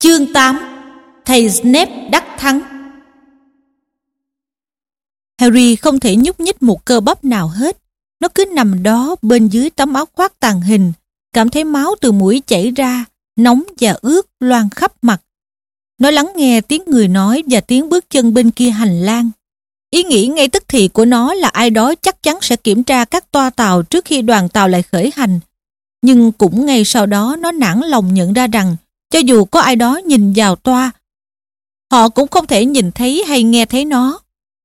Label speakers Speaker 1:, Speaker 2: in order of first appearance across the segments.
Speaker 1: Chương 8 Thầy Snape đắc thắng Harry không thể nhúc nhích một cơ bắp nào hết. Nó cứ nằm đó bên dưới tấm áo khoác tàn hình, cảm thấy máu từ mũi chảy ra, nóng và ướt loan khắp mặt. Nó lắng nghe tiếng người nói và tiếng bước chân bên kia hành lang. Ý nghĩ ngay tức thì của nó là ai đó chắc chắn sẽ kiểm tra các toa tàu trước khi đoàn tàu lại khởi hành. Nhưng cũng ngay sau đó nó nản lòng nhận ra rằng cho dù có ai đó nhìn vào toa, họ cũng không thể nhìn thấy hay nghe thấy nó.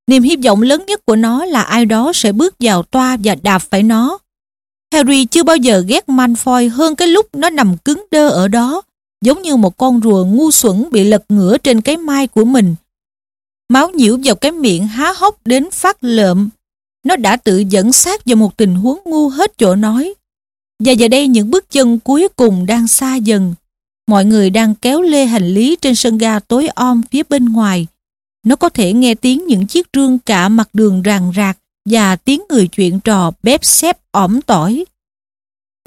Speaker 1: Niềm hy vọng lớn nhất của nó là ai đó sẽ bước vào toa và đạp phải nó. Harry chưa bao giờ ghét Malfoy hơn cái lúc nó nằm cứng đơ ở đó, giống như một con rùa ngu xuẩn bị lật ngửa trên cái mai của mình. Máu nhiễu vào cái miệng há hốc đến phát lợm. Nó đã tự dẫn sát vào một tình huống ngu hết chỗ nói. Và giờ đây những bước chân cuối cùng đang xa dần. Mọi người đang kéo lê hành lý trên sân ga tối om phía bên ngoài. Nó có thể nghe tiếng những chiếc rương cả mặt đường ràng rạc và tiếng người chuyện trò bếp xếp ỏm tỏi.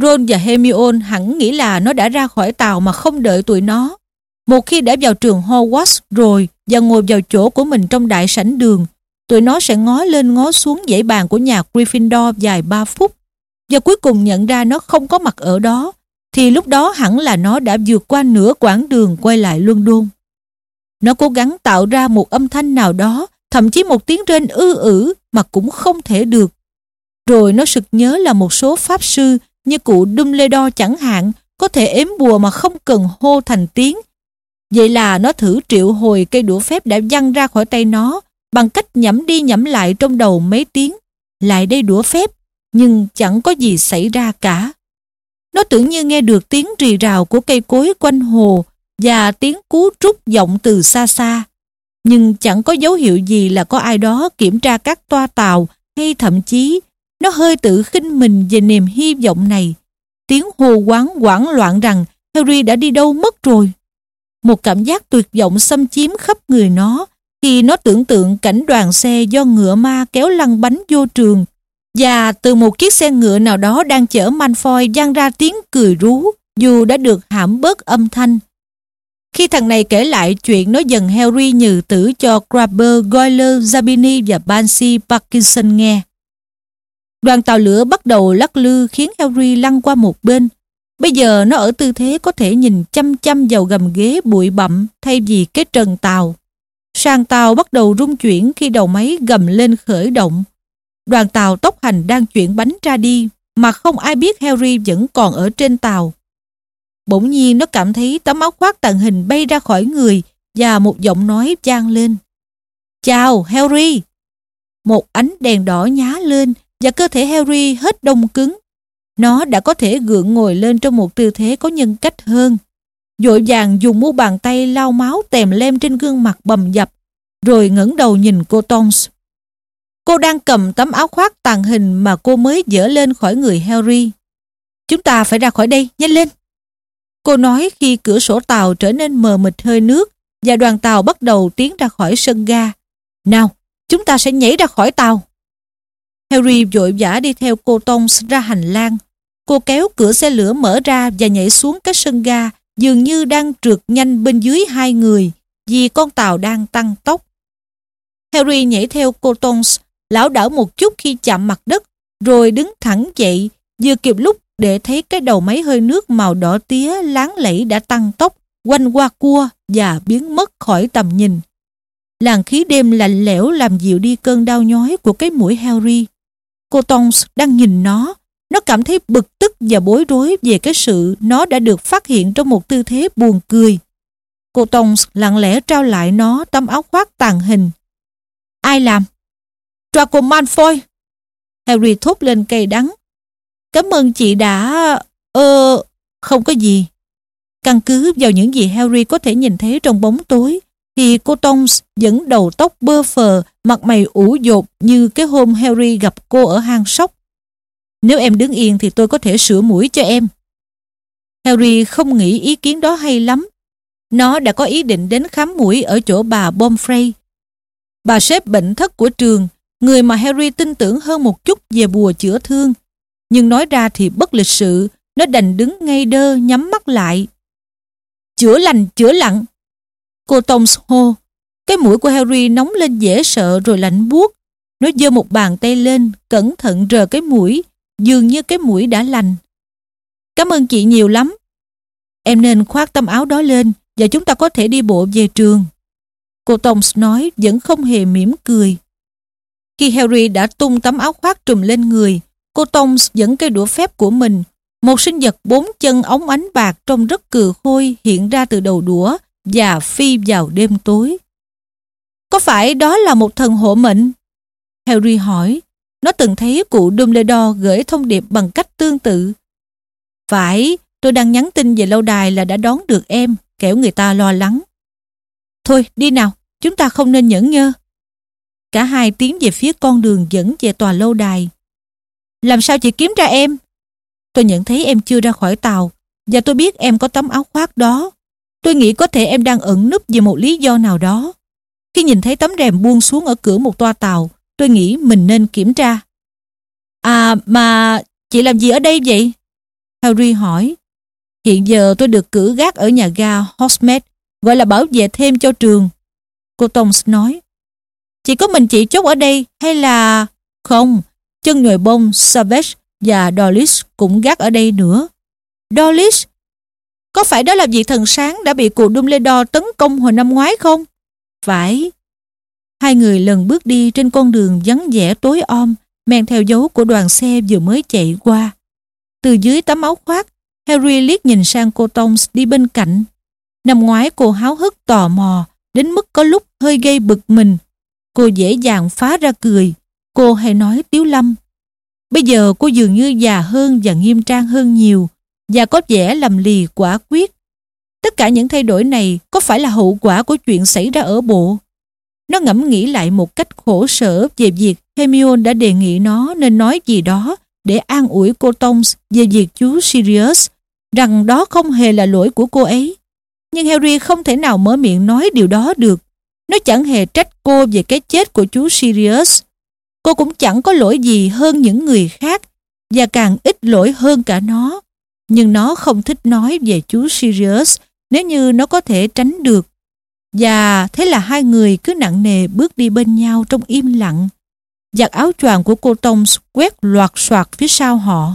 Speaker 1: Ron và Hermione hẳn nghĩ là nó đã ra khỏi tàu mà không đợi tụi nó. Một khi đã vào trường Hogwarts rồi và ngồi vào chỗ của mình trong đại sảnh đường, tụi nó sẽ ngó lên ngó xuống dãy bàn của nhà Gryffindor dài 3 phút và cuối cùng nhận ra nó không có mặt ở đó thì lúc đó hẳn là nó đã vượt qua nửa quãng đường quay lại London. Nó cố gắng tạo ra một âm thanh nào đó, thậm chí một tiếng rên ư ử mà cũng không thể được. Rồi nó sực nhớ là một số pháp sư như cụ Dumbledore chẳng hạn có thể ếm bùa mà không cần hô thành tiếng. Vậy là nó thử triệu hồi cây đũa phép đã văng ra khỏi tay nó bằng cách nhẩm đi nhẩm lại trong đầu mấy tiếng. Lại đây đũa phép, nhưng chẳng có gì xảy ra cả. Nó tưởng như nghe được tiếng rì rào của cây cối quanh hồ và tiếng cú trúc vọng từ xa xa. Nhưng chẳng có dấu hiệu gì là có ai đó kiểm tra các toa tàu hay thậm chí nó hơi tự khinh mình về niềm hy vọng này. Tiếng hồ quán quảng loạn rằng Harry đã đi đâu mất rồi. Một cảm giác tuyệt vọng xâm chiếm khắp người nó khi nó tưởng tượng cảnh đoàn xe do ngựa ma kéo lăn bánh vô trường và từ một chiếc xe ngựa nào đó đang chở Manfoy vang ra tiếng cười rú dù đã được hãm bớt âm thanh. Khi thằng này kể lại chuyện nó dần Harry nhừ tử cho grabber Goyle, Zabini và Banshee Parkinson nghe. Đoàn tàu lửa bắt đầu lắc lư khiến Harry lăn qua một bên. Bây giờ nó ở tư thế có thể nhìn chăm chăm vào gầm ghế bụi bặm thay vì cái trần tàu. Sàn tàu bắt đầu rung chuyển khi đầu máy gầm lên khởi động. Đoàn tàu tốc hành đang chuyển bánh ra đi mà không ai biết Harry vẫn còn ở trên tàu. Bỗng nhiên nó cảm thấy tấm áo khoác tàng hình bay ra khỏi người và một giọng nói vang lên. Chào Harry! Một ánh đèn đỏ nhá lên và cơ thể Harry hết đông cứng. Nó đã có thể gượng ngồi lên trong một tư thế có nhân cách hơn. Dội vàng dùng mu bàn tay lau máu tèm lem trên gương mặt bầm dập, rồi ngẩng đầu nhìn cô Tons. Cô đang cầm tấm áo khoác tàn hình mà cô mới dỡ lên khỏi người Harry. Chúng ta phải ra khỏi đây, nhanh lên. Cô nói khi cửa sổ tàu trở nên mờ mịt hơi nước và đoàn tàu bắt đầu tiến ra khỏi sân ga. Nào, chúng ta sẽ nhảy ra khỏi tàu. Harry vội vã đi theo cô Tongs ra hành lang. Cô kéo cửa xe lửa mở ra và nhảy xuống cái sân ga dường như đang trượt nhanh bên dưới hai người vì con tàu đang tăng tốc. Harry nhảy theo cô Tongs lão đảo một chút khi chạm mặt đất, rồi đứng thẳng dậy, vừa kịp lúc để thấy cái đầu máy hơi nước màu đỏ tía láng lẫy đã tăng tốc, quanh qua cua và biến mất khỏi tầm nhìn. Làn khí đêm lạnh lẽo làm dịu đi cơn đau nhói của cái mũi Harry. Cô Tongs đang nhìn nó, nó cảm thấy bực tức và bối rối về cái sự nó đã được phát hiện trong một tư thế buồn cười. Cô Tongs lặng lẽ trao lại nó tấm áo khoác tàn hình. Ai làm? Draco Malfoy. Harry thốt lên cay đắng. Cảm ơn chị đã... Ơ... không có gì. Căn cứ vào những gì Harry có thể nhìn thấy trong bóng tối, thì cô Tongs vẫn đầu tóc bơ phờ, mặt mày ủ dột như cái hôm Harry gặp cô ở hang sóc. Nếu em đứng yên thì tôi có thể sửa mũi cho em. Harry không nghĩ ý kiến đó hay lắm. Nó đã có ý định đến khám mũi ở chỗ bà Bomfrey. Bà sếp bệnh thất của trường người mà Harry tin tưởng hơn một chút về bùa chữa thương. Nhưng nói ra thì bất lịch sự, nó đành đứng ngay đơ nhắm mắt lại. chữa lành, chữa lặng. Cô Thomas hô. Cái mũi của Harry nóng lên dễ sợ rồi lạnh buốt. Nó giơ một bàn tay lên, cẩn thận rờ cái mũi, dường như cái mũi đã lành. Cảm ơn chị nhiều lắm. Em nên khoác tấm áo đó lên và chúng ta có thể đi bộ về trường. Cô Thomas nói vẫn không hề mỉm cười. Khi Harry đã tung tấm áo khoác trùm lên người, cô Tongs dẫn cây đũa phép của mình. Một sinh vật bốn chân ống ánh bạc trông rất cừ khôi hiện ra từ đầu đũa và phi vào đêm tối. Có phải đó là một thần hộ mệnh? Harry hỏi. Nó từng thấy cụ Dumbledore gửi thông điệp bằng cách tương tự. Phải, tôi đang nhắn tin về lâu đài là đã đón được em, kẻo người ta lo lắng. Thôi, đi nào, chúng ta không nên nhẫn nhơ. Cả hai tiến về phía con đường dẫn về tòa lâu đài. Làm sao chị kiếm ra em? Tôi nhận thấy em chưa ra khỏi tàu và tôi biết em có tấm áo khoác đó. Tôi nghĩ có thể em đang ẩn núp vì một lý do nào đó. Khi nhìn thấy tấm rèm buông xuống ở cửa một toa tàu, tôi nghĩ mình nên kiểm tra. À mà chị làm gì ở đây vậy? Harry hỏi. Hiện giờ tôi được cử gác ở nhà ga Hogsmeade, gọi là bảo vệ thêm cho trường. Cô Tonks nói. Chỉ có mình chị chốt ở đây hay là... Không, chân nhồi bông Savage và dolis cũng gác ở đây nữa. dolis Có phải đó là vị thần sáng đã bị cụ Dumbledore tấn công hồi năm ngoái không? Phải. Hai người lần bước đi trên con đường vắng vẻ tối om, men theo dấu của đoàn xe vừa mới chạy qua. Từ dưới tấm áo khoác, Harry liếc nhìn sang cô tongs đi bên cạnh. Năm ngoái cô háo hức tò mò, đến mức có lúc hơi gây bực mình. Cô dễ dàng phá ra cười. Cô hay nói tiếu lâm. Bây giờ cô dường như già hơn và nghiêm trang hơn nhiều và có vẻ lầm lì quả quyết. Tất cả những thay đổi này có phải là hậu quả của chuyện xảy ra ở bộ? Nó ngẫm nghĩ lại một cách khổ sở về việc Hermione đã đề nghị nó nên nói gì đó để an ủi cô Tongs về việc chú Sirius, rằng đó không hề là lỗi của cô ấy. Nhưng Harry không thể nào mở miệng nói điều đó được. Nó chẳng hề trách cô về cái chết của chú Sirius. Cô cũng chẳng có lỗi gì hơn những người khác và càng ít lỗi hơn cả nó. Nhưng nó không thích nói về chú Sirius nếu như nó có thể tránh được. Và thế là hai người cứ nặng nề bước đi bên nhau trong im lặng. Giặt áo choàng của cô Toms quét loạt soạt phía sau họ.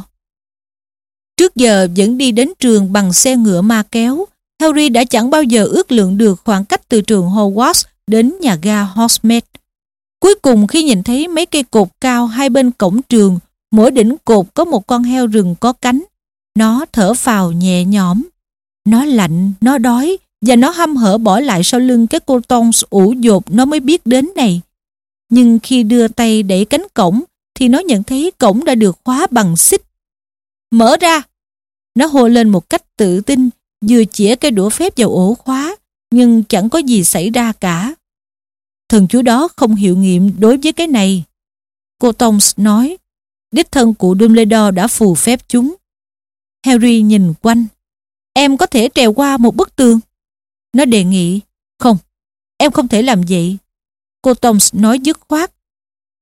Speaker 1: Trước giờ vẫn đi đến trường bằng xe ngựa ma kéo, Harry đã chẳng bao giờ ước lượng được khoảng cách từ trường Hogwarts đến nhà ga Hogsmeade. Cuối cùng khi nhìn thấy mấy cây cột cao hai bên cổng trường, mỗi đỉnh cột có một con heo rừng có cánh, nó thở phào nhẹ nhõm. Nó lạnh, nó đói và nó hăm hở bỏ lại sau lưng cái cô tons ủ dột nó mới biết đến này. Nhưng khi đưa tay đẩy cánh cổng thì nó nhận thấy cổng đã được khóa bằng xích. Mở ra! Nó hô lên một cách tự tin, vừa chĩa cây đũa phép vào ổ khóa, nhưng chẳng có gì xảy ra cả. Thần chú đó không hiệu nghiệm đối với cái này. Cô Tonks nói, đích thân cụ Dumbledore đã phù phép chúng. Harry nhìn quanh. Em có thể trèo qua một bức tường. Nó đề nghị, không, em không thể làm vậy. Cô Toms nói dứt khoát.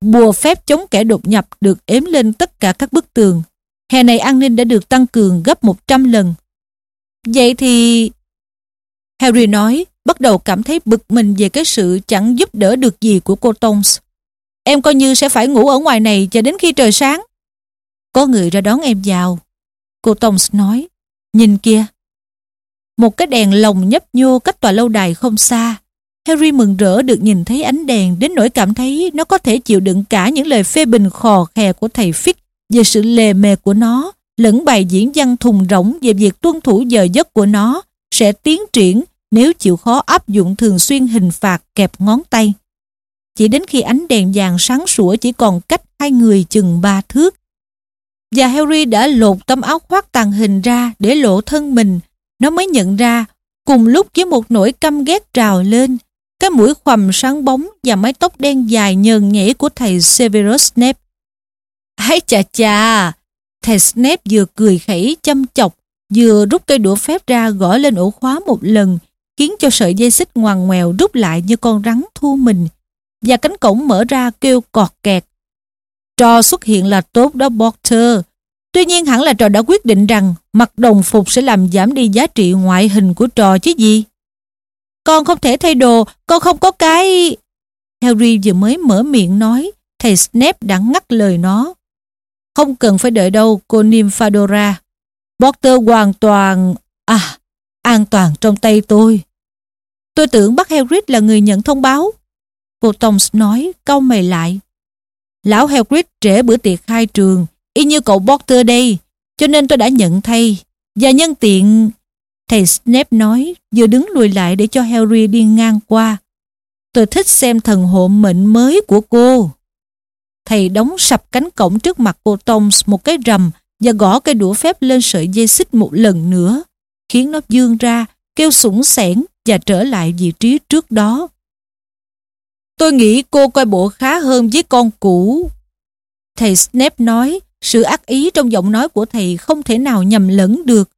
Speaker 1: Bùa phép chống kẻ đột nhập được ếm lên tất cả các bức tường. Hè này an ninh đã được tăng cường gấp 100 lần. Vậy thì... Harry nói, bắt đầu cảm thấy bực mình về cái sự chẳng giúp đỡ được gì của cô Toms. Em coi như sẽ phải ngủ ở ngoài này cho đến khi trời sáng. Có người ra đón em vào. Cô Toms nói, nhìn kia. Một cái đèn lồng nhấp nhô cách tòa lâu đài không xa. Harry mừng rỡ được nhìn thấy ánh đèn đến nỗi cảm thấy nó có thể chịu đựng cả những lời phê bình khò khè của thầy Fix về sự lề mề của nó, lẫn bài diễn văn thùng rỗng về việc tuân thủ giờ giấc của nó sẽ tiến triển nếu chịu khó áp dụng thường xuyên hình phạt kẹp ngón tay. Chỉ đến khi ánh đèn vàng sáng sủa chỉ còn cách hai người chừng ba thước. Và Harry đã lột tấm áo khoác tàn hình ra để lộ thân mình. Nó mới nhận ra, cùng lúc với một nỗi căm ghét trào lên, cái mũi khoằm sáng bóng và mái tóc đen dài nhờn nhễ của thầy Severus Snape. "Hãy chà chà! Thầy Snape vừa cười khẩy chăm chọc, vừa rút cây đũa phép ra gõ lên ổ khóa một lần, khiến cho sợi dây xích ngoằn ngoèo rút lại như con rắn thu mình, và cánh cổng mở ra kêu cọt kẹt. Trò xuất hiện là tốt đó Porter. Tuy nhiên hẳn là trò đã quyết định rằng mặc đồng phục sẽ làm giảm đi giá trị ngoại hình của trò chứ gì. Con không thể thay đồ, con không có cái... Harry vừa mới mở miệng nói, thầy Snape đã ngắt lời nó. Không cần phải đợi đâu, cô Nymphadora. Porter hoàn toàn... À, an toàn trong tay tôi. Tôi tưởng bác Hagrid là người nhận thông báo. Cô Toms nói, câu mày lại. Lão Hagrid trễ bữa tiệc khai trường, y như cậu Porter đây, cho nên tôi đã nhận thay. Và nhân tiện... Thầy Snape nói, vừa đứng lùi lại để cho Harry đi ngang qua. Tôi thích xem thần hộ mệnh mới của cô. Thầy đóng sập cánh cổng trước mặt cô Toms một cái rầm và gõ cây đũa phép lên sợi dây xích một lần nữa, khiến nó dương ra, kêu sủng sẻn và trở lại vị trí trước đó. Tôi nghĩ cô coi bộ khá hơn với con cũ. Thầy Snape nói, sự ác ý trong giọng nói của thầy không thể nào nhầm lẫn được.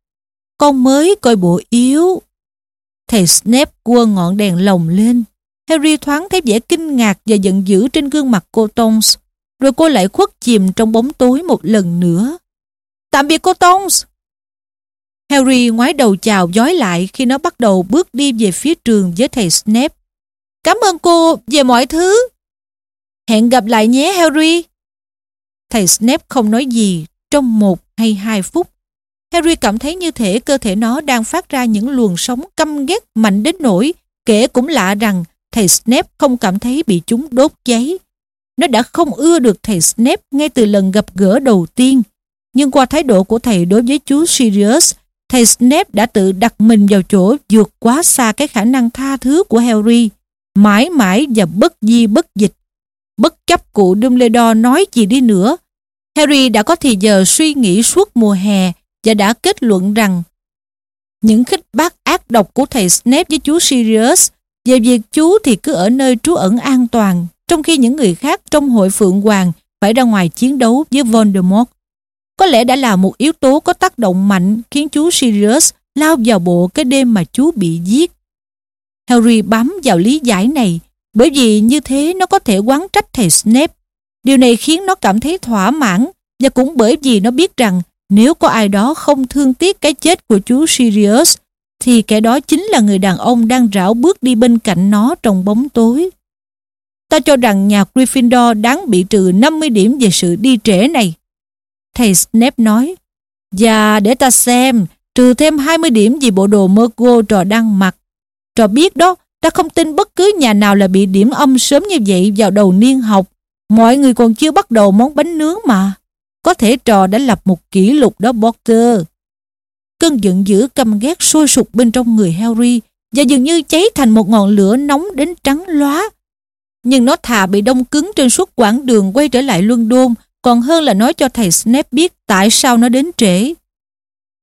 Speaker 1: Con mới coi bộ yếu. Thầy Snape cua ngọn đèn lồng lên. Harry thoáng thấy vẻ kinh ngạc và giận dữ trên gương mặt cô Tongs. Rồi cô lại khuất chìm trong bóng tối một lần nữa. Tạm biệt cô Tones. Harry ngoái đầu chào giói lại khi nó bắt đầu bước đi về phía trường với thầy Snape. Cảm ơn cô về mọi thứ. Hẹn gặp lại nhé, Harry. Thầy Snape không nói gì trong một hay hai phút. Harry cảm thấy như thể cơ thể nó đang phát ra những luồng sóng căm ghét mạnh đến nỗi kể cũng lạ rằng thầy Snape không cảm thấy bị chúng đốt cháy. Nó đã không ưa được thầy Snape ngay từ lần gặp gỡ đầu tiên. Nhưng qua thái độ của thầy đối với chú Sirius, thầy Snape đã tự đặt mình vào chỗ vượt quá xa cái khả năng tha thứ của Harry, mãi mãi và bất di bất dịch. Bất chấp cụ Dumbledore nói gì đi nữa, Harry đã có thì giờ suy nghĩ suốt mùa hè và đã kết luận rằng những khích bác ác độc của thầy Snape với chú Sirius về việc chú thì cứ ở nơi trú ẩn an toàn trong khi những người khác trong hội Phượng Hoàng phải ra ngoài chiến đấu với Voldemort. Có lẽ đã là một yếu tố có tác động mạnh khiến chú Sirius lao vào bộ cái đêm mà chú bị giết. Harry bám vào lý giải này, bởi vì như thế nó có thể quán trách thầy Snape. Điều này khiến nó cảm thấy thỏa mãn, và cũng bởi vì nó biết rằng nếu có ai đó không thương tiếc cái chết của chú Sirius, thì kẻ đó chính là người đàn ông đang rảo bước đi bên cạnh nó trong bóng tối. Ta cho rằng nhà Gryffindor đáng bị trừ 50 điểm về sự đi trễ này. Thầy Snape nói, Và để ta xem, trừ thêm 20 điểm vì bộ đồ Mergo trò đang mặc. Trò biết đó, ta không tin bất cứ nhà nào là bị điểm âm sớm như vậy vào đầu niên học. Mọi người còn chưa bắt đầu món bánh nướng mà. Có thể trò đã lập một kỷ lục đó Potter. Cơn giận dữ căm ghét sôi sục bên trong người Harry và dường như cháy thành một ngọn lửa nóng đến trắng lóa. Nhưng nó thà bị đông cứng trên suốt quãng đường quay trở lại London còn hơn là nói cho thầy Snape biết tại sao nó đến trễ.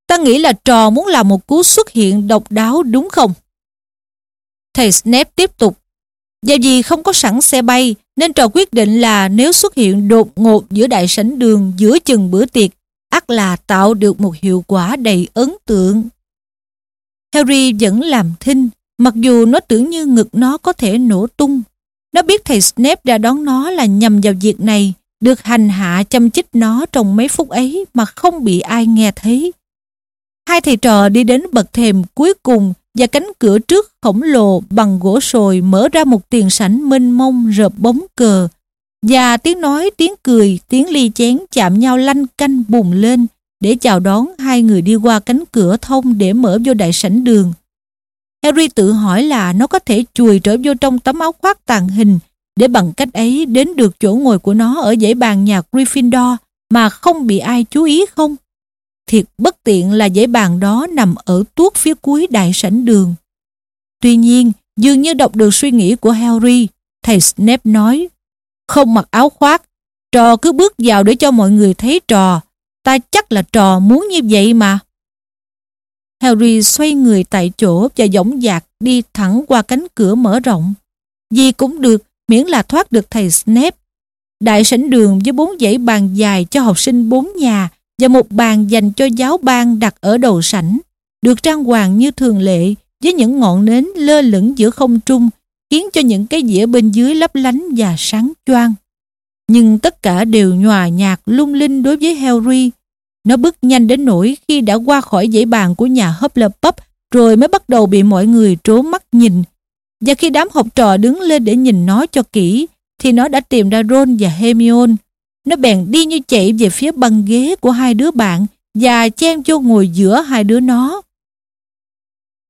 Speaker 1: Ta nghĩ là trò muốn làm một cú xuất hiện độc đáo đúng không? Thầy Snape tiếp tục. Và vì không có sẵn xe bay, nên trò quyết định là nếu xuất hiện đột ngột giữa đại sảnh đường giữa chừng bữa tiệc, ắt là tạo được một hiệu quả đầy ấn tượng. Harry vẫn làm thinh, mặc dù nó tưởng như ngực nó có thể nổ tung. Nó biết thầy Snape đã đón nó là nhằm vào việc này được hành hạ chăm chích nó trong mấy phút ấy mà không bị ai nghe thấy. Hai thầy trò đi đến bậc thềm cuối cùng và cánh cửa trước khổng lồ bằng gỗ sồi mở ra một tiền sảnh mênh mông rợp bóng cờ và tiếng nói, tiếng cười, tiếng ly chén chạm nhau lanh canh bùng lên để chào đón hai người đi qua cánh cửa thông để mở vô đại sảnh đường. Harry tự hỏi là nó có thể chùi trở vô trong tấm áo khoác tàn hình để bằng cách ấy đến được chỗ ngồi của nó ở dãy bàn nhà Gryffindor mà không bị ai chú ý không? Thiệt bất tiện là dãy bàn đó nằm ở tuốt phía cuối đại sảnh đường. Tuy nhiên, dường như đọc được suy nghĩ của Harry, thầy Snape nói, không mặc áo khoác, trò cứ bước vào để cho mọi người thấy trò, ta chắc là trò muốn như vậy mà. Harry xoay người tại chỗ và dõng dạc đi thẳng qua cánh cửa mở rộng. Gì cũng được, miễn là thoát được thầy Snape. Đại sảnh đường với bốn dãy bàn dài cho học sinh bốn nhà và một bàn dành cho giáo ban đặt ở đầu sảnh, được trang hoàng như thường lệ với những ngọn nến lơ lửng giữa không trung khiến cho những cái dĩa bên dưới lấp lánh và sáng choang. Nhưng tất cả đều nhòa nhạt lung linh đối với Harry. Nó bước nhanh đến nỗi khi đã qua khỏi dãy bàn của nhà Hufflepuff rồi mới bắt đầu bị mọi người trố mắt nhìn. Và khi đám học trò đứng lên để nhìn nó cho kỹ thì nó đã tìm ra Ron và Hermione. Nó bèn đi như chạy về phía băng ghế của hai đứa bạn và chen vô ngồi giữa hai đứa nó.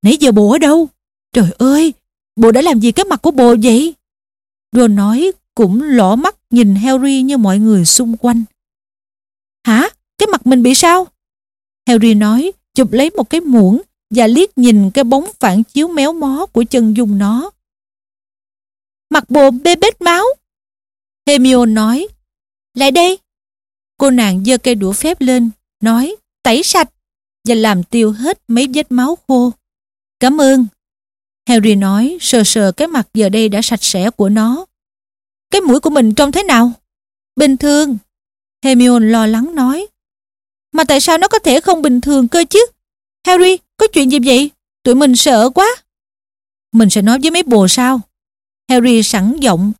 Speaker 1: Nãy giờ bộ ở đâu? Trời ơi, bộ đã làm gì cái mặt của bộ vậy? Ron nói cũng lỏ mắt nhìn Harry như mọi người xung quanh. Hả? Cái mặt mình bị sao? Harry nói, chụp lấy một cái muỗng và liếc nhìn cái bóng phản chiếu méo mó của chân dung nó. Mặt bồ bê bết máu. Hermione nói, lại đây. Cô nàng giơ cây đũa phép lên, nói, tẩy sạch và làm tiêu hết mấy vết máu khô. Cảm ơn. Harry nói, sờ sờ cái mặt giờ đây đã sạch sẽ của nó. Cái mũi của mình trông thế nào? Bình thường. Hermione lo lắng nói. Mà tại sao nó có thể không bình thường cơ chứ? Harry, có chuyện gì vậy? Tụi mình sợ quá. Mình sẽ nói với mấy bồ sao? Harry sẵn giọng.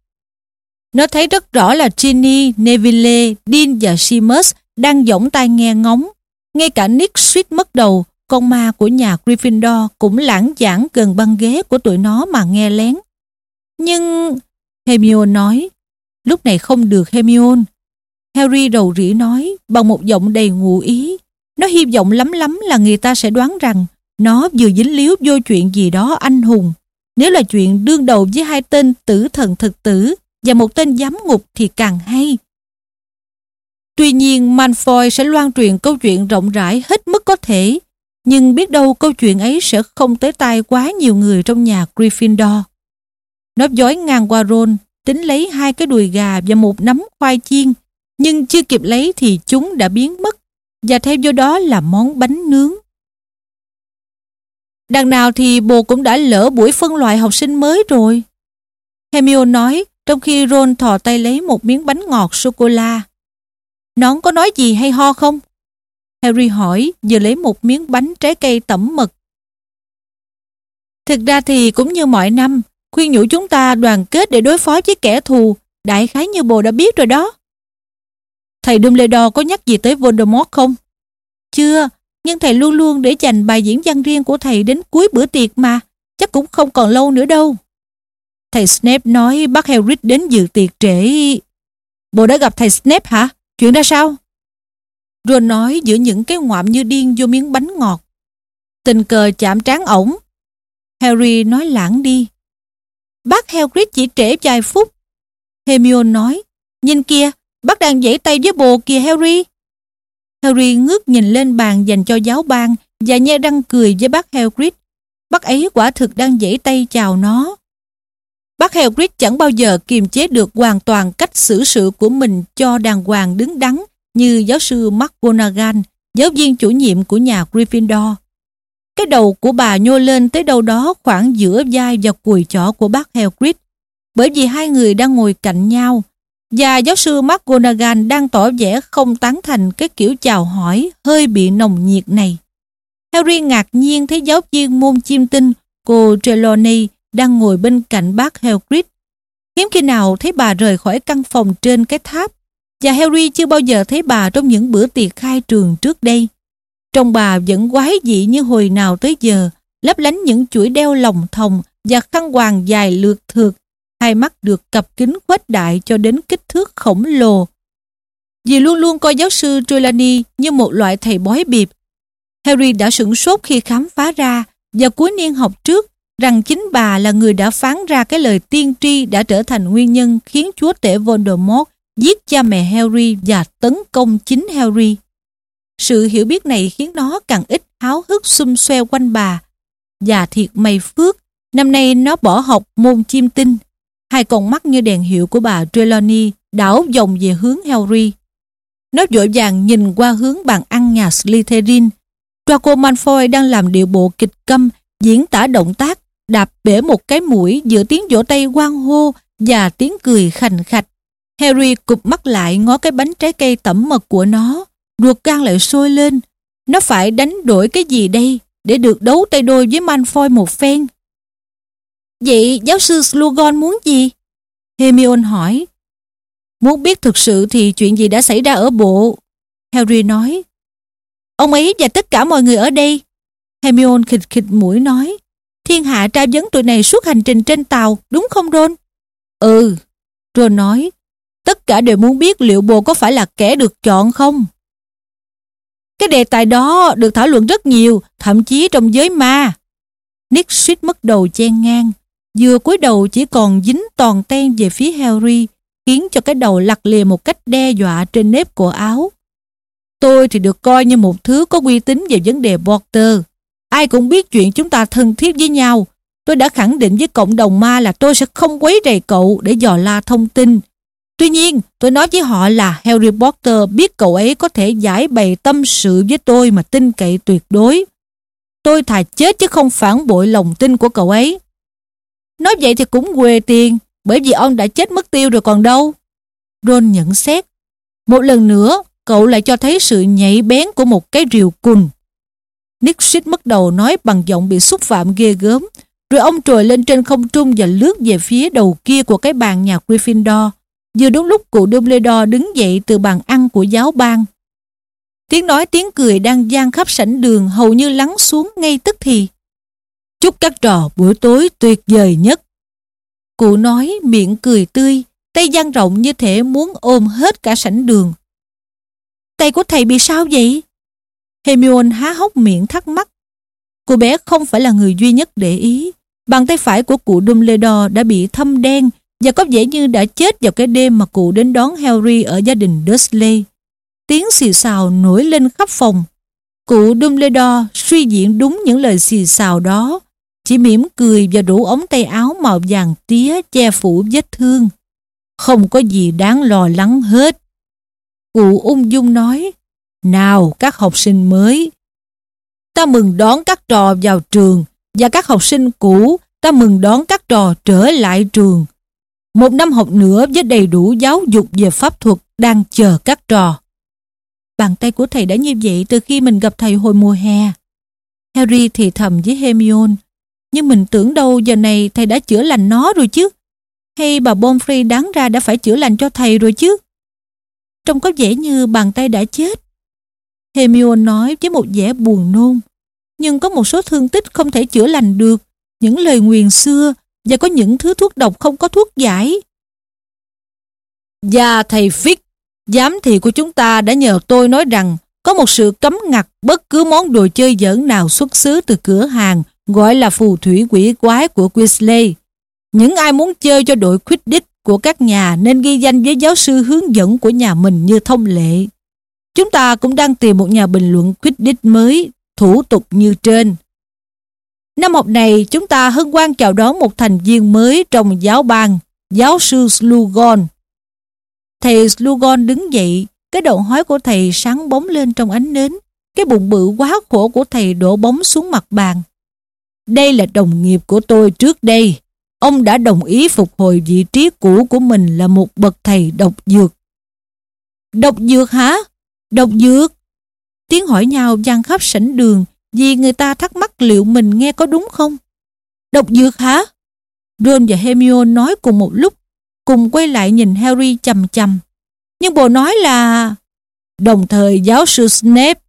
Speaker 1: Nó thấy rất rõ là Ginny, Neville, Dean và Seamus đang giỏng tai nghe ngóng. Ngay cả Nick suýt mất đầu, con ma của nhà Gryffindor cũng lãng giảng gần băng ghế của tụi nó mà nghe lén. Nhưng... Hermione nói, lúc này không được Hermione. Harry đầu rỉ nói bằng một giọng đầy ngụ ý. Nó hy vọng lắm lắm là người ta sẽ đoán rằng nó vừa dính líu vô chuyện gì đó anh hùng. Nếu là chuyện đương đầu với hai tên tử thần thực tử và một tên giám ngục thì càng hay. Tuy nhiên Malfoy sẽ loan truyền câu chuyện rộng rãi hết mức có thể, nhưng biết đâu câu chuyện ấy sẽ không tới tai quá nhiều người trong nhà Gryffindor. Nó dối ngang qua Ron, tính lấy hai cái đùi gà và một nắm khoai chiên, nhưng chưa kịp lấy thì chúng đã biến mất, và thêm vô đó là món bánh nướng. Đằng nào thì bồ cũng đã lỡ buổi phân loại học sinh mới rồi. Hermione nói, trong khi Ron thò tay lấy một miếng bánh ngọt sô-cô-la. Nón có nói gì hay ho không? Harry hỏi, vừa lấy một miếng bánh trái cây tẩm mật. Thực ra thì cũng như mọi năm, khuyên nhủ chúng ta đoàn kết để đối phó với kẻ thù, đại khái như bồ đã biết rồi đó. Thầy Dumbledore có nhắc gì tới Voldemort không? Chưa, nhưng thầy luôn luôn để dành bài diễn văn riêng của thầy đến cuối bữa tiệc mà, chắc cũng không còn lâu nữa đâu. Thầy Snape nói bắt Hagrid đến dự tiệc trễ. Bộ đã gặp thầy Snape hả? Chuyện ra sao? Ron nói giữa những cái ngoạm như điên vô miếng bánh ngọt. Tình cờ chạm trán ổng. Harry nói lãng đi. Bác Hagrid chỉ trễ vài phút. Hermione nói, nhìn kia, bác đang giãy tay với bồ kìa Harry. Harry ngước nhìn lên bàn dành cho giáo ban và nhe răng cười với bác Hagrid. Bác ấy quả thực đang giãy tay chào nó. Bác Hagrid chẳng bao giờ kiềm chế được hoàn toàn cách xử sự của mình cho đàng hoàng đứng đắn như giáo sư McGonagall, giáo viên chủ nhiệm của nhà Gryffindor. Cái đầu của bà nhô lên tới đâu đó khoảng giữa vai và cùi chỏ của bác Hagrid, bởi vì hai người đang ngồi cạnh nhau, và giáo sư McGonagall đang tỏ vẻ không tán thành cái kiểu chào hỏi hơi bị nồng nhiệt này. Harry ngạc nhiên thấy giáo viên môn chim tinh, cô Trelawney, đang ngồi bên cạnh bác Hagrid. Hiếm khi nào thấy bà rời khỏi căn phòng trên cái tháp và Harry chưa bao giờ thấy bà trong những bữa tiệc khai trường trước đây. Trong bà vẫn quái dị như hồi nào tới giờ, lấp lánh những chuỗi đeo lồng thòng và khăn hoàng dài lượt thượt, hai mắt được cặp kính khuếch đại cho đến kích thước khổng lồ. Vì luôn luôn coi giáo sư Trelawney như một loại thầy bói bịp. Harry đã sửng sốt khi khám phá ra vào cuối niên học trước rằng chính bà là người đã phán ra cái lời tiên tri đã trở thành nguyên nhân khiến chúa tể Voldemort giết cha mẹ Harry và tấn công chính Harry. Sự hiểu biết này khiến nó càng ít háo hức xung xoe quanh bà. Và thiệt may phước, năm nay nó bỏ học môn chim tinh. Hai con mắt như đèn hiệu của bà Trelawney đảo vòng về hướng Harry. Nó vội vàng nhìn qua hướng bàn ăn nhà Slytherin. Draco Malfoy đang làm điệu bộ kịch câm, diễn tả động tác, đạp bể một cái mũi giữa tiếng vỗ tay quang hô và tiếng cười khành khạch. Harry cụp mắt lại ngó cái bánh trái cây tẩm mật của nó, ruột gan lại sôi lên. Nó phải đánh đổi cái gì đây để được đấu tay đôi với Malfoy một phen? Vậy giáo sư Slughorn muốn gì? Hermione hỏi. Muốn biết thực sự thì chuyện gì đã xảy ra ở bộ? Harry nói. Ông ấy và tất cả mọi người ở đây. Hermione khịch khịch mũi nói. Thiên hạ tra vấn tụi này suốt hành trình trên tàu, đúng không Ron? Ừ, Ron nói. Tất cả đều muốn biết liệu bồ có phải là kẻ được chọn không? Cái đề tài đó được thảo luận rất nhiều, thậm chí trong giới ma. Nick suýt mất đầu chen ngang, vừa cúi đầu chỉ còn dính toàn ten về phía Harry, khiến cho cái đầu lặt lìa một cách đe dọa trên nếp của áo. Tôi thì được coi như một thứ có uy tín về vấn đề Potter. Ai cũng biết chuyện chúng ta thân thiết với nhau. Tôi đã khẳng định với cộng đồng ma là tôi sẽ không quấy rầy cậu để dò la thông tin. Tuy nhiên, tôi nói với họ là Harry Potter biết cậu ấy có thể giải bày tâm sự với tôi mà tin cậy tuyệt đối. Tôi thà chết chứ không phản bội lòng tin của cậu ấy. Nói vậy thì cũng quê tiền, bởi vì ông đã chết mất tiêu rồi còn đâu. Ron nhận xét. Một lần nữa, cậu lại cho thấy sự nhạy bén của một cái rìu cùn. Nick suýt mất đầu nói bằng giọng bị xúc phạm ghê gớm, rồi ông trồi lên trên không trung và lướt về phía đầu kia của cái bàn nhà Gryffindor, vừa đúng lúc cụ Dumbledore đứng dậy từ bàn ăn của giáo bang, Tiếng nói tiếng cười đang gian khắp sảnh đường hầu như lắng xuống ngay tức thì. Chúc các trò buổi tối tuyệt vời nhất. Cụ nói miệng cười tươi, tay dang rộng như thể muốn ôm hết cả sảnh đường. Tay của thầy bị sao vậy? Hermione há hốc miệng thắc mắc. Cô bé không phải là người duy nhất để ý. Bàn tay phải của cụ Dumbledore đã bị thâm đen và có vẻ như đã chết vào cái đêm mà cụ đến đón Harry ở gia đình Dursley. Tiếng xì xào nổi lên khắp phòng. Cụ Dumbledore suy diễn đúng những lời xì xào đó, chỉ mỉm cười và đủ ống tay áo màu vàng tía che phủ vết thương. Không có gì đáng lo lắng hết. Cụ ung dung nói, nào các học sinh mới, ta mừng đón các trò vào trường và các học sinh cũ, ta mừng đón các trò trở lại trường. Một năm học nữa với đầy đủ giáo dục về pháp thuật đang chờ các trò. Bàn tay của thầy đã như vậy từ khi mình gặp thầy hồi mùa hè. Harry thì thầm với Hermione. Nhưng mình tưởng đâu giờ này thầy đã chữa lành nó rồi chứ. Hay bà Bonfrey đáng ra đã phải chữa lành cho thầy rồi chứ. Trông có vẻ như bàn tay đã chết. Hermione nói với một vẻ buồn nôn. Nhưng có một số thương tích không thể chữa lành được. Những lời nguyền xưa và có những thứ thuốc độc không có thuốc giải. Và thầy Fick, giám thị của chúng ta đã nhờ tôi nói rằng có một sự cấm ngặt bất cứ món đồ chơi giỡn nào xuất xứ từ cửa hàng gọi là phù thủy quỷ quái của Quisley. Những ai muốn chơi cho đội Quidditch của các nhà nên ghi danh với giáo sư hướng dẫn của nhà mình như thông lệ. Chúng ta cũng đang tìm một nhà bình luận Quidditch mới, thủ tục như trên. Năm học này, chúng ta hân hoan chào đón một thành viên mới trong giáo ban, giáo sư Slughorn. Thầy Slughorn đứng dậy, cái đầu hói của thầy sáng bóng lên trong ánh nến. Cái bụng bự quá khổ của thầy đổ bóng xuống mặt bàn. Đây là đồng nghiệp của tôi trước đây. Ông đã đồng ý phục hồi vị trí cũ của mình là một bậc thầy độc dược. Độc dược hả? Độc dược? Tiếng hỏi nhau vang khắp sảnh đường vì người ta thắc mắc liệu mình nghe có đúng không. Độc dược hả? Ron và Hermione nói cùng một lúc, cùng quay lại nhìn Harry chầm chầm. Nhưng bồ nói là... Đồng thời giáo sư Snape.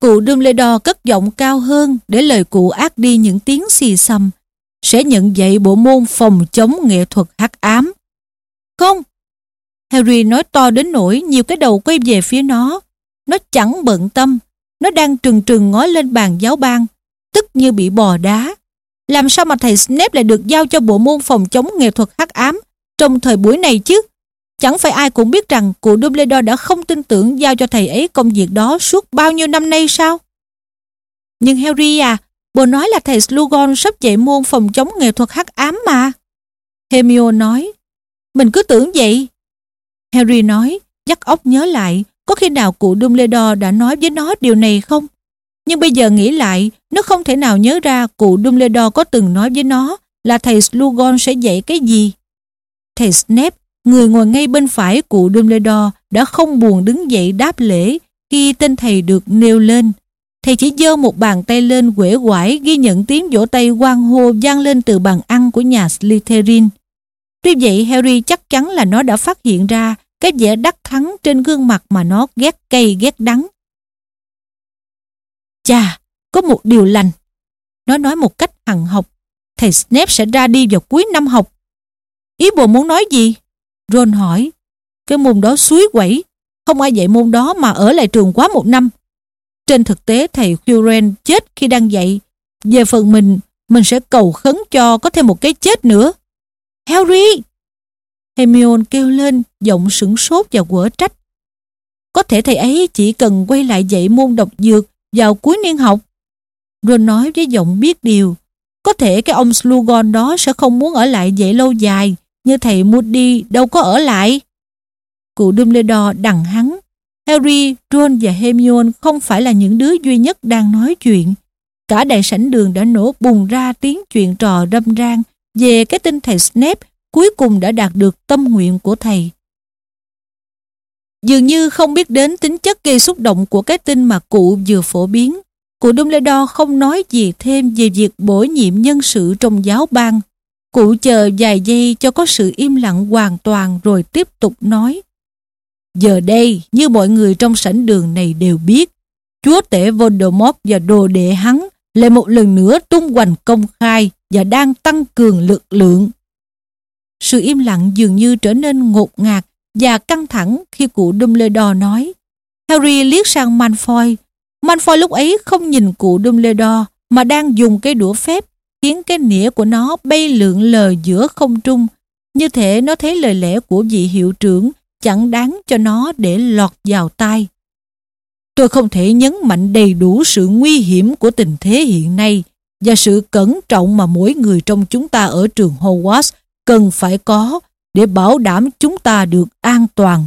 Speaker 1: Cụ Dumbledore cất giọng cao hơn để lời cụ ác đi những tiếng xì xầm. Sẽ nhận dạy bộ môn phòng chống nghệ thuật hắc ám. Không. Harry nói to đến nỗi nhiều cái đầu quay về phía nó. Nó chẳng bận tâm nó đang trừng trừng ngó lên bàn giáo ban, tức như bị bò đá. Làm sao mà thầy Snape lại được giao cho bộ môn phòng chống nghệ thuật hắc ám trong thời buổi này chứ? Chẳng phải ai cũng biết rằng cụ Dumbledore đã không tin tưởng giao cho thầy ấy công việc đó suốt bao nhiêu năm nay sao? Nhưng Harry à, bồ nói là thầy Slughorn sắp dạy môn phòng chống nghệ thuật hắc ám mà. Hermione nói, mình cứ tưởng vậy. Harry nói, dắt óc nhớ lại, có khi nào cụ Dumbledore đã nói với nó điều này không? Nhưng bây giờ nghĩ lại, nó không thể nào nhớ ra cụ Dumbledore có từng nói với nó là thầy Slughorn sẽ dạy cái gì. Thầy Snape, người ngồi ngay bên phải cụ Dumbledore, đã không buồn đứng dậy đáp lễ khi tên thầy được nêu lên. Thầy chỉ giơ một bàn tay lên quể quải ghi nhận tiếng vỗ tay quang hô vang lên từ bàn ăn của nhà Slytherin. Tuy vậy Harry chắc chắn là nó đã phát hiện ra cái vẻ đắc thắng trên gương mặt mà nó ghét cay ghét đắng. Chà, có một điều lành. Nó nói một cách hằng học. Thầy Snape sẽ ra đi vào cuối năm học. Ý bộ muốn nói gì? Ron hỏi. Cái môn đó suối quẩy. Không ai dạy môn đó mà ở lại trường quá một năm. Trên thực tế thầy Quirrell chết khi đang dạy. Về phần mình, mình sẽ cầu khấn cho có thêm một cái chết nữa. Harry! Hermione kêu lên, giọng sửng sốt và quở trách. Có thể thầy ấy chỉ cần quay lại dạy môn độc dược vào cuối niên học. Ron nói với giọng biết điều. Có thể cái ông Slughorn đó sẽ không muốn ở lại dạy lâu dài, như thầy Moody đâu có ở lại. Cụ Dumbledore đằng hắn. Harry, Ron và Hermione không phải là những đứa duy nhất đang nói chuyện. Cả đại sảnh đường đã nổ bùng ra tiếng chuyện trò râm ran về cái tin thầy Snape cuối cùng đã đạt được tâm nguyện của thầy. Dường như không biết đến tính chất gây xúc động của cái tin mà cụ vừa phổ biến. Cụ Dumbledore không nói gì thêm về việc bổ nhiệm nhân sự trong giáo ban. Cụ chờ vài giây cho có sự im lặng hoàn toàn rồi tiếp tục nói. Giờ đây, như mọi người trong sảnh đường này đều biết, chúa tể Voldemort và đồ đệ hắn lại một lần nữa tung hoành công khai và đang tăng cường lực lượng. Sự im lặng dường như trở nên ngột ngạt và căng thẳng khi cụ Dumbledore nói. Harry liếc sang Malfoy. Malfoy lúc ấy không nhìn cụ Dumbledore mà đang dùng cái đũa phép khiến cái nĩa của nó bay lượn lờ giữa không trung. Như thể nó thấy lời lẽ của vị hiệu trưởng, chẳng đáng cho nó để lọt vào tai. Tôi không thể nhấn mạnh đầy đủ sự nguy hiểm của tình thế hiện nay và sự cẩn trọng mà mỗi người trong chúng ta ở trường Hogwarts cần phải có để bảo đảm chúng ta được an toàn.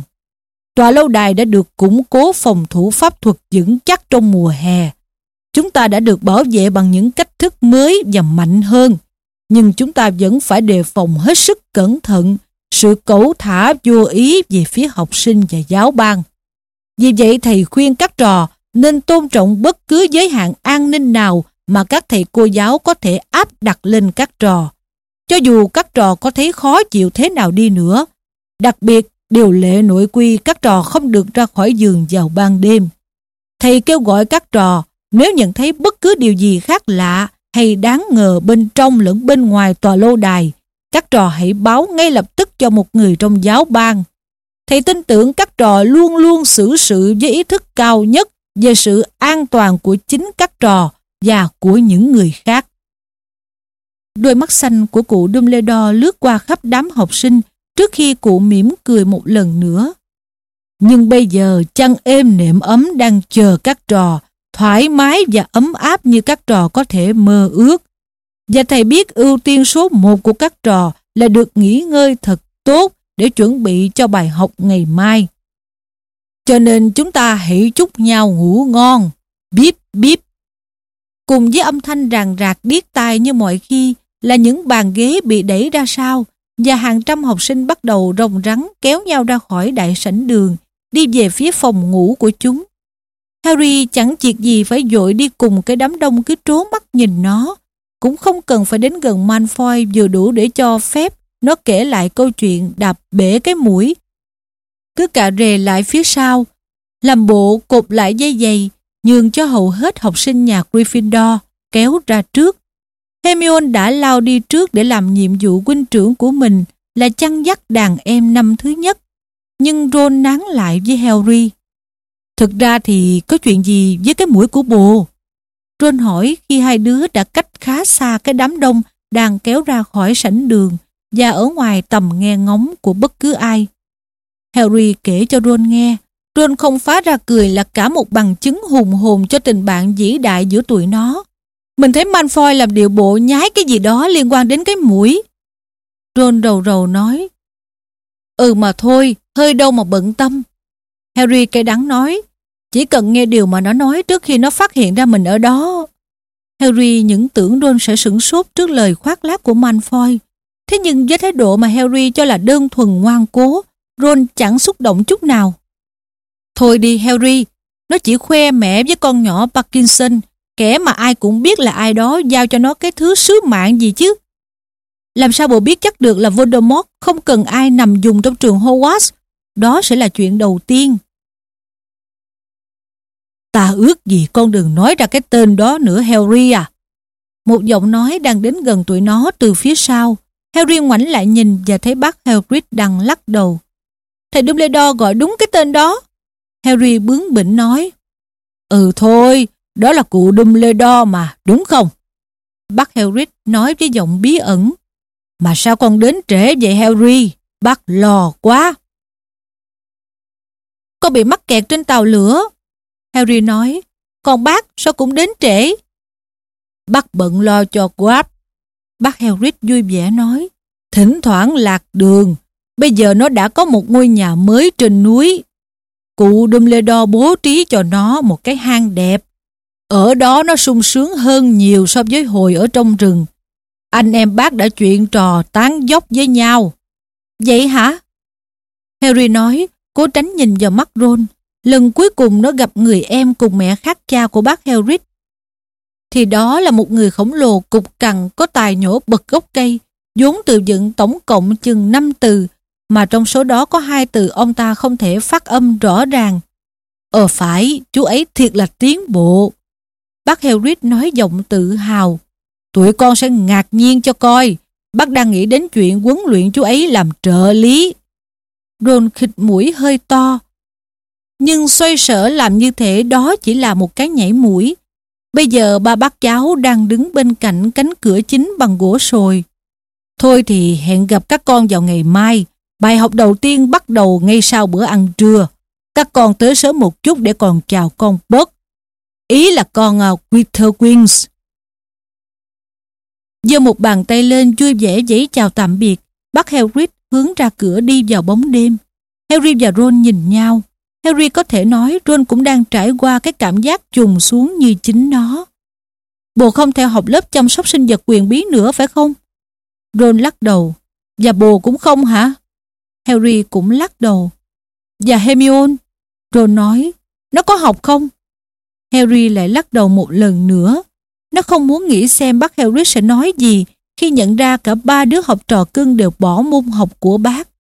Speaker 1: Tòa lâu đài đã được củng cố phòng thủ pháp thuật vững chắc trong mùa hè. Chúng ta đã được bảo vệ bằng những cách thức mới và mạnh hơn. Nhưng chúng ta vẫn phải đề phòng hết sức cẩn thận sự cẩu thả vô ý về phía học sinh và giáo ban. Vì vậy thầy khuyên các trò nên tôn trọng bất cứ giới hạn an ninh nào mà các thầy cô giáo có thể áp đặt lên các trò. Cho dù các trò có thấy khó chịu thế nào đi nữa. Đặc biệt, điều lệ nội quy các trò không được ra khỏi giường vào ban đêm. Thầy kêu gọi các trò nếu nhận thấy bất cứ điều gì khác lạ hay đáng ngờ bên trong lẫn bên ngoài tòa lô đài, các trò hãy báo ngay lập tức cho một người trong giáo ban. Thầy tin tưởng các trò luôn luôn xử sự với ý thức cao nhất về sự an toàn của chính các trò và của những người khác. Đôi mắt xanh của cụ Dumbledore lướt qua khắp đám học sinh trước khi cụ mỉm cười một lần nữa. Nhưng bây giờ chăn êm nệm ấm đang chờ các trò, thoải mái và ấm áp như các trò có thể mơ ước. Và thầy biết ưu tiên số một của các trò là được nghỉ ngơi thật tốt để chuẩn bị cho bài học ngày mai. Cho nên chúng ta hãy chúc nhau ngủ ngon, bíp bíp. Cùng với âm thanh ràng rạc điếc tai như mọi khi là những bàn ghế bị đẩy ra sau và hàng trăm học sinh bắt đầu rồng rắn kéo nhau ra khỏi đại sảnh đường đi về phía phòng ngủ của chúng. Harry chẳng việc gì phải dội đi cùng cái đám đông cứ trố mắt nhìn nó. Cũng không cần phải đến gần Malfoy vừa đủ để cho phép nó kể lại câu chuyện đạp bể cái mũi. Cứ cà rề lại phía sau, làm bộ cột lại dây giày, nhường cho hầu hết học sinh nhà Gryffindor kéo ra trước. Hermione đã lao đi trước để làm nhiệm vụ huynh trưởng của mình là chăn dắt đàn em năm thứ nhất. Nhưng Ron nán lại với Harry. Thực ra thì có chuyện gì với cái mũi của bồ? Ron hỏi khi hai đứa đã cách khá xa cái đám đông đang kéo ra khỏi sảnh đường và ở ngoài tầm nghe ngóng của bất cứ ai. Harry kể cho Ron nghe. Ron không phá ra cười là cả một bằng chứng hùng hồn cho tình bạn vĩ đại giữa tụi nó. Mình thấy Manfoy làm điệu bộ nhái cái gì đó liên quan đến cái mũi. Ron rầu rầu nói. Ừ mà thôi, hơi đâu mà bận tâm. Harry cay đắng nói. Chỉ cần nghe điều mà nó nói trước khi nó phát hiện ra mình ở đó. Harry những tưởng Ron sẽ sửng sốt trước lời khoác lác của Malfoy. Thế nhưng với thái độ mà Harry cho là đơn thuần ngoan cố, Ron chẳng xúc động chút nào. Thôi đi Harry, nó chỉ khoe mẹ với con nhỏ Parkinson, kẻ mà ai cũng biết là ai đó giao cho nó cái thứ sứ mạng gì chứ. Làm sao bộ biết chắc được là Voldemort không cần ai nằm dùng trong trường Hogwarts? Đó sẽ là chuyện đầu tiên. Ta ước gì con đừng nói ra cái tên đó nữa Harry à. Một giọng nói đang đến gần tụi nó từ phía sau. Harry ngoảnh lại nhìn và thấy bác Hagrid đang lắc đầu. Thầy Dumbledore gọi đúng cái tên đó. Harry bướng bỉnh nói. Ừ thôi, đó là cụ Dumbledore mà, đúng không? Bác Hagrid nói với giọng bí ẩn. Mà sao con đến trễ vậy Harry? Bác lo quá. Con bị mắc kẹt trên tàu lửa. Harry nói. Còn bác sao cũng đến trễ? Bác bận lo cho Quáp. Bác Hagrid vui vẻ nói. Thỉnh thoảng lạc đường. Bây giờ nó đã có một ngôi nhà mới trên núi. Cụ Dumbledore bố trí cho nó một cái hang đẹp. Ở đó nó sung sướng hơn nhiều so với hồi ở trong rừng. Anh em bác đã chuyện trò tán dốc với nhau. Vậy hả? Harry nói, cố tránh nhìn vào mắt Ron. Lần cuối cùng nó gặp người em cùng mẹ khác cha của bác helrich Thì đó là một người khổng lồ cục cằn có tài nhổ bật gốc cây, vốn từ dựng tổng cộng chừng 5 từ, mà trong số đó có hai từ ông ta không thể phát âm rõ ràng. Ờ phải, chú ấy thiệt là tiến bộ. Bác helrich nói giọng tự hào. Tụi con sẽ ngạc nhiên cho coi. Bác đang nghĩ đến chuyện huấn luyện chú ấy làm trợ lý. Ron khịt mũi hơi to. Nhưng xoay sở làm như thế đó chỉ là một cái nhảy mũi. Bây giờ ba bác cháu đang đứng bên cạnh cánh cửa chính bằng gỗ sồi. Thôi thì hẹn gặp các con vào ngày mai. Bài học đầu tiên bắt đầu ngay sau bữa ăn trưa. Các con tới sớm một chút để còn chào con bớt. Ý là con uh, Peter Queens giơ một bàn tay lên vui vẻ giấy chào tạm biệt. Bác Hagrid hướng ra cửa đi vào bóng đêm. Harry và Ron nhìn nhau. Harry có thể nói Ron cũng đang trải qua cái cảm giác trùng xuống như chính nó. Bồ không theo học lớp chăm sóc sinh vật quyền bí nữa phải không? Ron lắc đầu. Và bồ cũng không hả? Harry cũng lắc đầu. Và Hermione? Ron nói. Nó có học không? Harry lại lắc đầu một lần nữa. Nó không muốn nghĩ xem bác Harry sẽ nói gì khi nhận ra cả ba đứa học trò cưng đều bỏ môn học của bác.